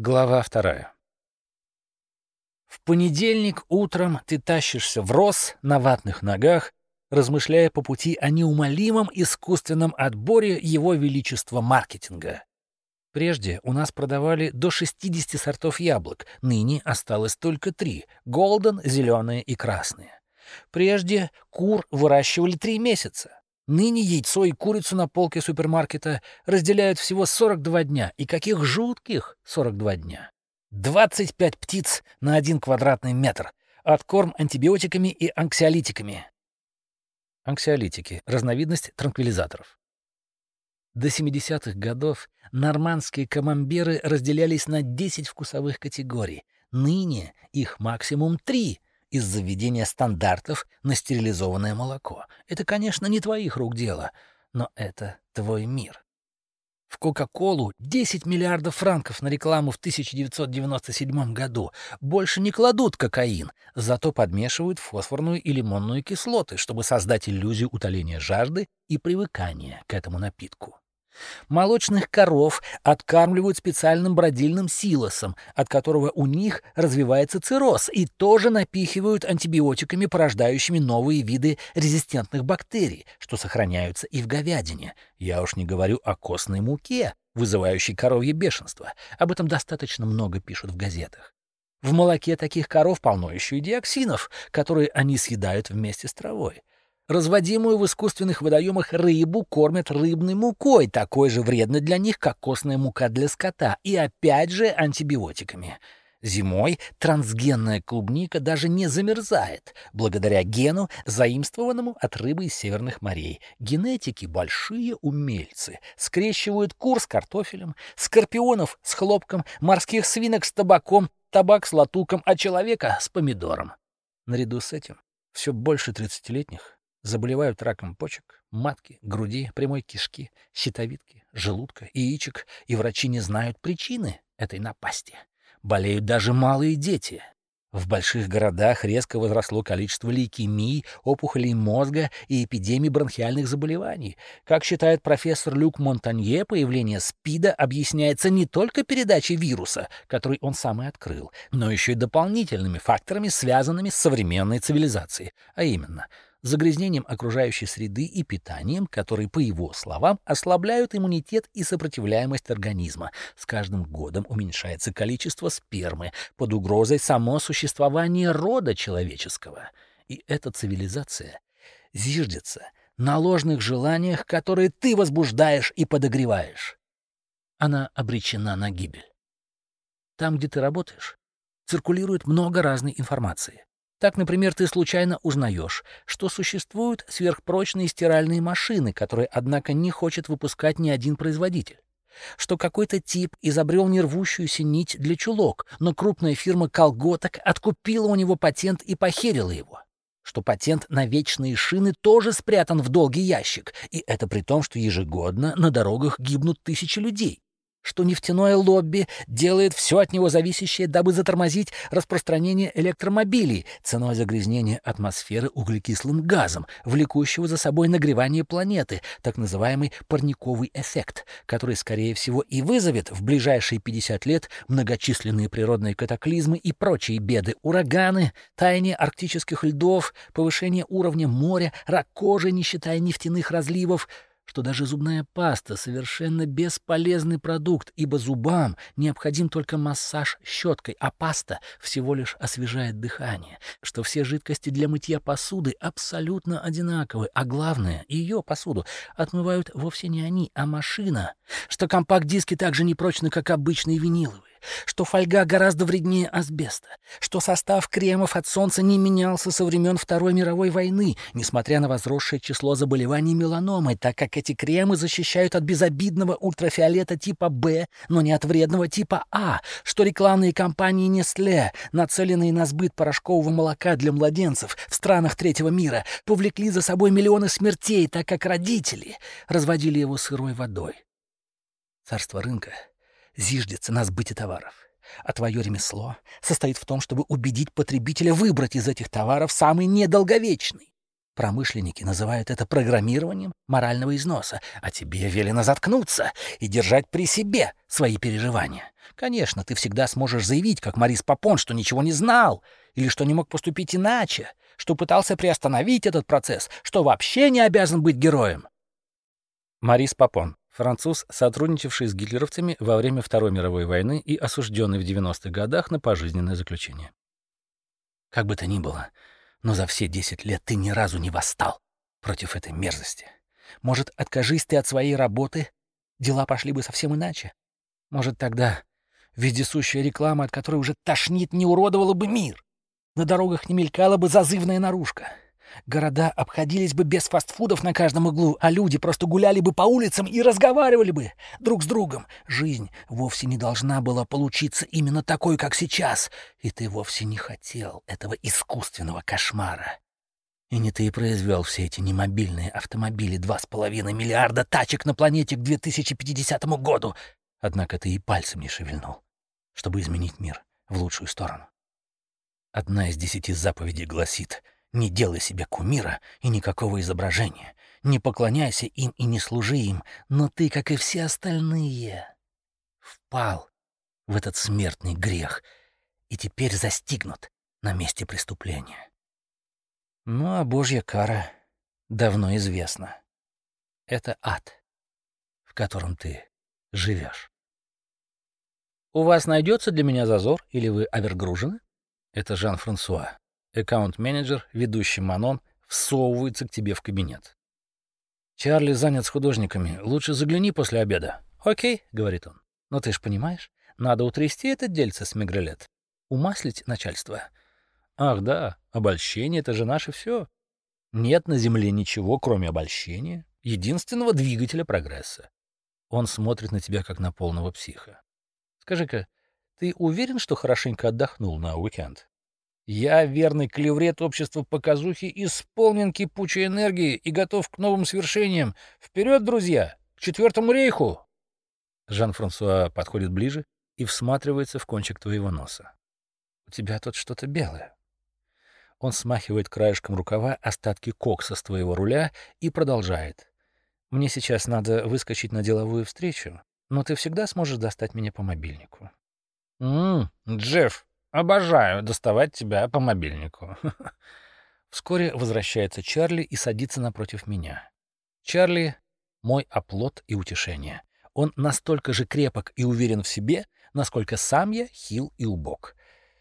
Глава вторая. В понедельник утром ты тащишься в роз на ватных ногах, размышляя по пути о неумолимом искусственном отборе его величества маркетинга. Прежде у нас продавали до 60 сортов яблок, ныне осталось только три — голден, зеленые и красные. Прежде кур выращивали три месяца. Ныне яйцо и курицу на полке супермаркета разделяют всего 42 дня. И каких жутких 42 дня. 25 птиц на один квадратный метр. Откорм антибиотиками и анксиолитиками. Анксиолитики — разновидность транквилизаторов. До 70-х годов нормандские камамберы разделялись на 10 вкусовых категорий. Ныне их максимум 3 — из-за введения стандартов на стерилизованное молоко. Это, конечно, не твоих рук дело, но это твой мир. В Кока-Колу 10 миллиардов франков на рекламу в 1997 году. Больше не кладут кокаин, зато подмешивают фосфорную и лимонную кислоты, чтобы создать иллюзию утоления жажды и привыкания к этому напитку. Молочных коров откармливают специальным бродильным силосом, от которого у них развивается цирроз, и тоже напихивают антибиотиками, порождающими новые виды резистентных бактерий, что сохраняются и в говядине. Я уж не говорю о костной муке, вызывающей коровье бешенство. Об этом достаточно много пишут в газетах. В молоке таких коров полно еще и диоксинов, которые они съедают вместе с травой. Разводимую в искусственных водоемах рыбу кормят рыбной мукой, такой же вредной для них, как костная мука для скота, и опять же антибиотиками. Зимой трансгенная клубника даже не замерзает, благодаря гену, заимствованному от рыбы из северных морей. Генетики — большие умельцы. Скрещивают кур с картофелем, скорпионов с хлопком, морских свинок с табаком, табак с латуком, а человека с помидором. Наряду с этим все больше тридцатилетних Заболевают раком почек, матки, груди, прямой кишки, щитовидки, желудка, яичек, и врачи не знают причины этой напасти. Болеют даже малые дети. В больших городах резко возросло количество лейкемий, опухолей мозга и эпидемий бронхиальных заболеваний. Как считает профессор Люк Монтанье, появление СПИДа объясняется не только передачей вируса, который он сам и открыл, но еще и дополнительными факторами, связанными с современной цивилизацией, а именно — загрязнением окружающей среды и питанием, которые, по его словам, ослабляют иммунитет и сопротивляемость организма. С каждым годом уменьшается количество спермы под угрозой само существование рода человеческого. И эта цивилизация зиждется на ложных желаниях, которые ты возбуждаешь и подогреваешь. Она обречена на гибель. Там, где ты работаешь, циркулирует много разной информации. Так, например, ты случайно узнаешь, что существуют сверхпрочные стиральные машины, которые, однако, не хочет выпускать ни один производитель. Что какой-то тип изобрел нервущуюся нить для чулок, но крупная фирма колготок откупила у него патент и похерила его. Что патент на вечные шины тоже спрятан в долгий ящик, и это при том, что ежегодно на дорогах гибнут тысячи людей что нефтяное лобби делает все от него зависящее, дабы затормозить распространение электромобилей ценой загрязнения атмосферы углекислым газом, влекущего за собой нагревание планеты, так называемый парниковый эффект, который, скорее всего, и вызовет в ближайшие 50 лет многочисленные природные катаклизмы и прочие беды, ураганы, таяние арктических льдов, повышение уровня моря, рак кожи, не считая нефтяных разливов — что даже зубная паста — совершенно бесполезный продукт, ибо зубам необходим только массаж щеткой, а паста всего лишь освежает дыхание, что все жидкости для мытья посуды абсолютно одинаковы, а главное, ее посуду отмывают вовсе не они, а машина, что компакт-диски так же непрочны, как обычные виниловые, что фольга гораздо вреднее асбеста, что состав кремов от солнца не менялся со времен Второй мировой войны, несмотря на возросшее число заболеваний меланомой, так как эти кремы защищают от безобидного ультрафиолета типа «Б», но не от вредного типа «А», что рекламные кампании Nestle, нацеленные на сбыт порошкового молока для младенцев в странах третьего мира, повлекли за собой миллионы смертей, так как родители разводили его сырой водой. Царство рынка зиждется на сбыте товаров. А твое ремесло состоит в том, чтобы убедить потребителя выбрать из этих товаров самый недолговечный. Промышленники называют это программированием морального износа, а тебе велено заткнуться и держать при себе свои переживания. Конечно, ты всегда сможешь заявить, как Марис Папон, что ничего не знал, или что не мог поступить иначе, что пытался приостановить этот процесс, что вообще не обязан быть героем. Марис Папон, француз, сотрудничавший с гитлеровцами во время Второй мировой войны и осужденный в 90-х годах на пожизненное заключение. Как бы то ни было, но за все 10 лет ты ни разу не восстал против этой мерзости. Может, откажись ты от своей работы, дела пошли бы совсем иначе. Может, тогда вездесущая реклама, от которой уже тошнит, не уродовала бы мир. На дорогах не мелькала бы зазывная наружка. Города обходились бы без фастфудов на каждом углу, а люди просто гуляли бы по улицам и разговаривали бы друг с другом. Жизнь вовсе не должна была получиться именно такой, как сейчас, и ты вовсе не хотел этого искусственного кошмара. И не ты и произвел все эти немобильные автомобили, два с половиной миллиарда тачек на планете к 2050 году. Однако ты и пальцем не шевельнул, чтобы изменить мир в лучшую сторону. Одна из десяти заповедей гласит «Не делай себе кумира и никакого изображения, не поклоняйся им и не служи им, но ты, как и все остальные, впал в этот смертный грех и теперь застигнут на месте преступления». Ну а Божья кара давно известна. Это ад, в котором ты живешь. «У вас найдется для меня зазор, или вы овергружены?» Это Жан-Франсуа, аккаунт-менеджер, ведущий Манон, всовывается к тебе в кабинет. «Чарли занят с художниками. Лучше загляни после обеда». «Окей», — говорит он. «Но ты ж понимаешь, надо утрясти это дельце с Мигрелет. Умаслить начальство. Ах да, обольщение — это же наше все. Нет на Земле ничего, кроме обольщения, единственного двигателя прогресса. Он смотрит на тебя, как на полного психа. Скажи-ка, ты уверен, что хорошенько отдохнул на уикенд? Я, верный клеврет общества показухи, исполнен кипучей энергии и готов к новым свершениям. Вперед, друзья! К Четвертому рейху! Жан-Франсуа подходит ближе и всматривается в кончик твоего носа. У тебя тут что-то белое. Он смахивает краешком рукава остатки кокса с твоего руля и продолжает. «Мне сейчас надо выскочить на деловую встречу, но ты всегда сможешь достать меня по мобильнику». «Ммм, Джефф, обожаю доставать тебя по мобильнику». Вскоре возвращается Чарли и садится напротив меня. Чарли — мой оплот и утешение. Он настолько же крепок и уверен в себе, насколько сам я хил и убог.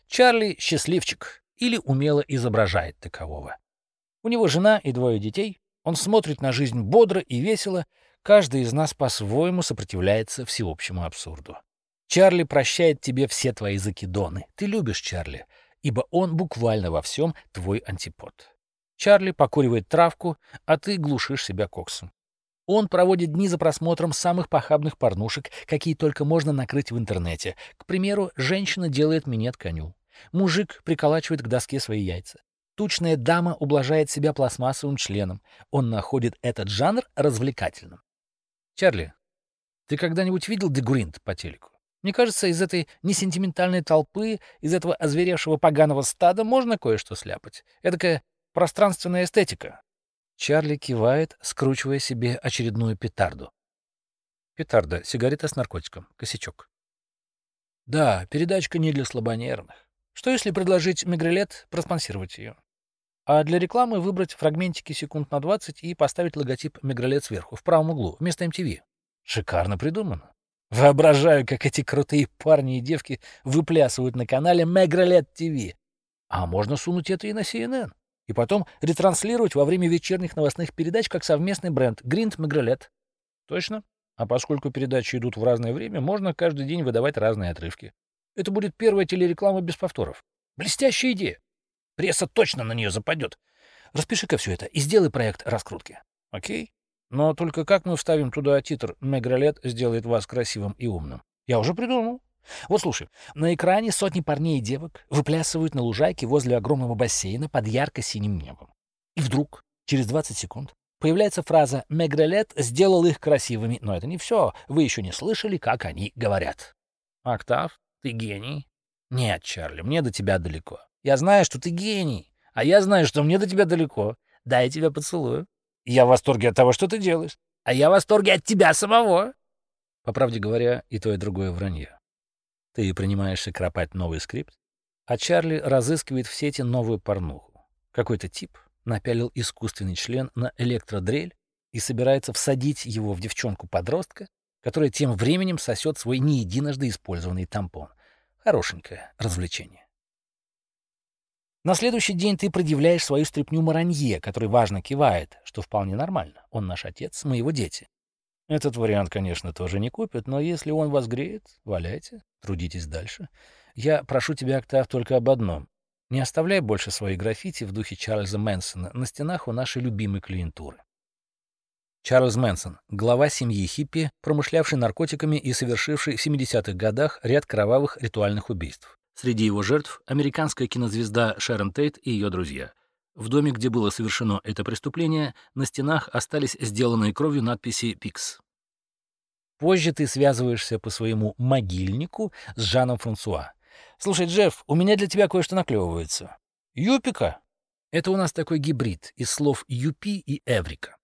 Чарли — счастливчик, или умело изображает такового. У него жена и двое детей, он смотрит на жизнь бодро и весело, каждый из нас по-своему сопротивляется всеобщему абсурду. Чарли прощает тебе все твои закидоны. Ты любишь Чарли, ибо он буквально во всем твой антипод. Чарли покуривает травку, а ты глушишь себя коксом. Он проводит дни за просмотром самых похабных порнушек, какие только можно накрыть в интернете. К примеру, женщина делает минет коню. Мужик приколачивает к доске свои яйца. Тучная дама ублажает себя пластмассовым членом. Он находит этот жанр развлекательным. Чарли, ты когда-нибудь видел Дегуринт по телеку? Мне кажется, из этой несентиментальной толпы, из этого озверевшего поганого стада можно кое-что сляпать. Эдакая пространственная эстетика. Чарли кивает, скручивая себе очередную петарду. Петарда — сигарета с наркотиком, косячок. Да, передачка не для слабонервных. Что если предложить Мегрелет проспонсировать ее? А для рекламы выбрать фрагментики секунд на 20 и поставить логотип Мегрелет сверху, в правом углу, вместо MTV. Шикарно придумано. Воображаю, как эти крутые парни и девки выплясывают на канале Мегрелет ТВ. А можно сунуть это и на CNN. И потом ретранслировать во время вечерних новостных передач как совместный бренд Гринт Мегрелет. Точно. А поскольку передачи идут в разное время, можно каждый день выдавать разные отрывки. Это будет первая телереклама без повторов. Блестящая идея. Пресса точно на нее западет. Распиши-ка все это и сделай проект раскрутки. Окей? Но только как мы вставим туда титр «Мегролет сделает вас красивым и умным»? Я уже придумал. Вот слушай, на экране сотни парней и девок выплясывают на лужайке возле огромного бассейна под ярко-синим небом. И вдруг, через 20 секунд, появляется фраза «Мегролет сделал их красивыми». Но это не все. Вы еще не слышали, как они говорят. Октав, ты гений? Нет, Чарли, мне до тебя далеко. Я знаю, что ты гений, а я знаю, что мне до тебя далеко. Дай я тебя поцелую. Я в восторге от того, что ты делаешь, а я в восторге от тебя самого. По правде говоря, и то, и другое вранье. Ты принимаешься кропать новый скрипт, а Чарли разыскивает в сети новую порнуху. Какой-то тип напялил искусственный член на электродрель и собирается всадить его в девчонку-подростка, которая тем временем сосет свой не единожды использованный тампон. Хорошенькое развлечение. На следующий день ты предъявляешь свою стряпню Маранье, который важно кивает, что вполне нормально. Он наш отец, мы его дети. Этот вариант, конечно, тоже не купят, но если он вас греет, валяйте, трудитесь дальше. Я прошу тебя, Октав, только об одном. Не оставляй больше свои граффити в духе Чарльза Мэнсона на стенах у нашей любимой клиентуры. Чарльз Мэнсон, глава семьи хиппи, промышлявший наркотиками и совершивший в 70-х годах ряд кровавых ритуальных убийств. Среди его жертв — американская кинозвезда Шерон Тейт и ее друзья. В доме, где было совершено это преступление, на стенах остались сделанные кровью надписи «Пикс». Позже ты связываешься по своему могильнику с Жаном Франсуа. «Слушай, Джефф, у меня для тебя кое-что наклевывается. Юпика?» Это у нас такой гибрид из слов «юпи» и «эврика».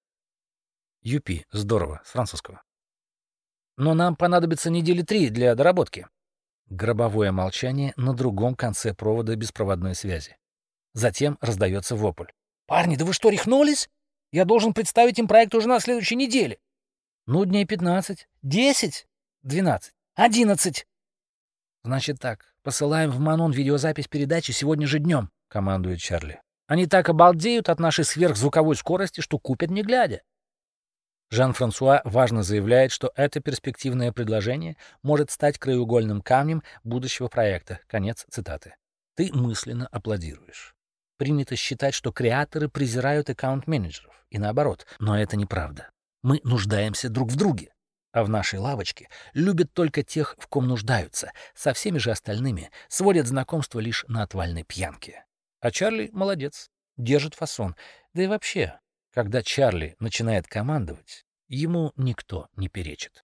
«Юпи» — здорово, с французского. «Но нам понадобится недели три для доработки». Гробовое молчание на другом конце провода беспроводной связи. Затем раздается вопль. «Парни, да вы что, рехнулись? Я должен представить им проект уже на следующей неделе». «Ну, дней пятнадцать. Десять? Двенадцать. Одиннадцать!» «Значит так, посылаем в Манон видеозапись передачи сегодня же днем», — командует Чарли. «Они так обалдеют от нашей сверхзвуковой скорости, что купят не глядя». Жан-Франсуа важно заявляет, что это перспективное предложение может стать краеугольным камнем будущего проекта. Конец цитаты. Ты мысленно аплодируешь. Принято считать, что креаторы презирают аккаунт-менеджеров, и наоборот, но это неправда. Мы нуждаемся друг в друге. А в нашей лавочке любят только тех, в ком нуждаются. Со всеми же остальными сводят знакомство лишь на отвальной пьянке. А Чарли молодец, держит фасон. Да и вообще, когда Чарли начинает командовать, ему никто не перечит.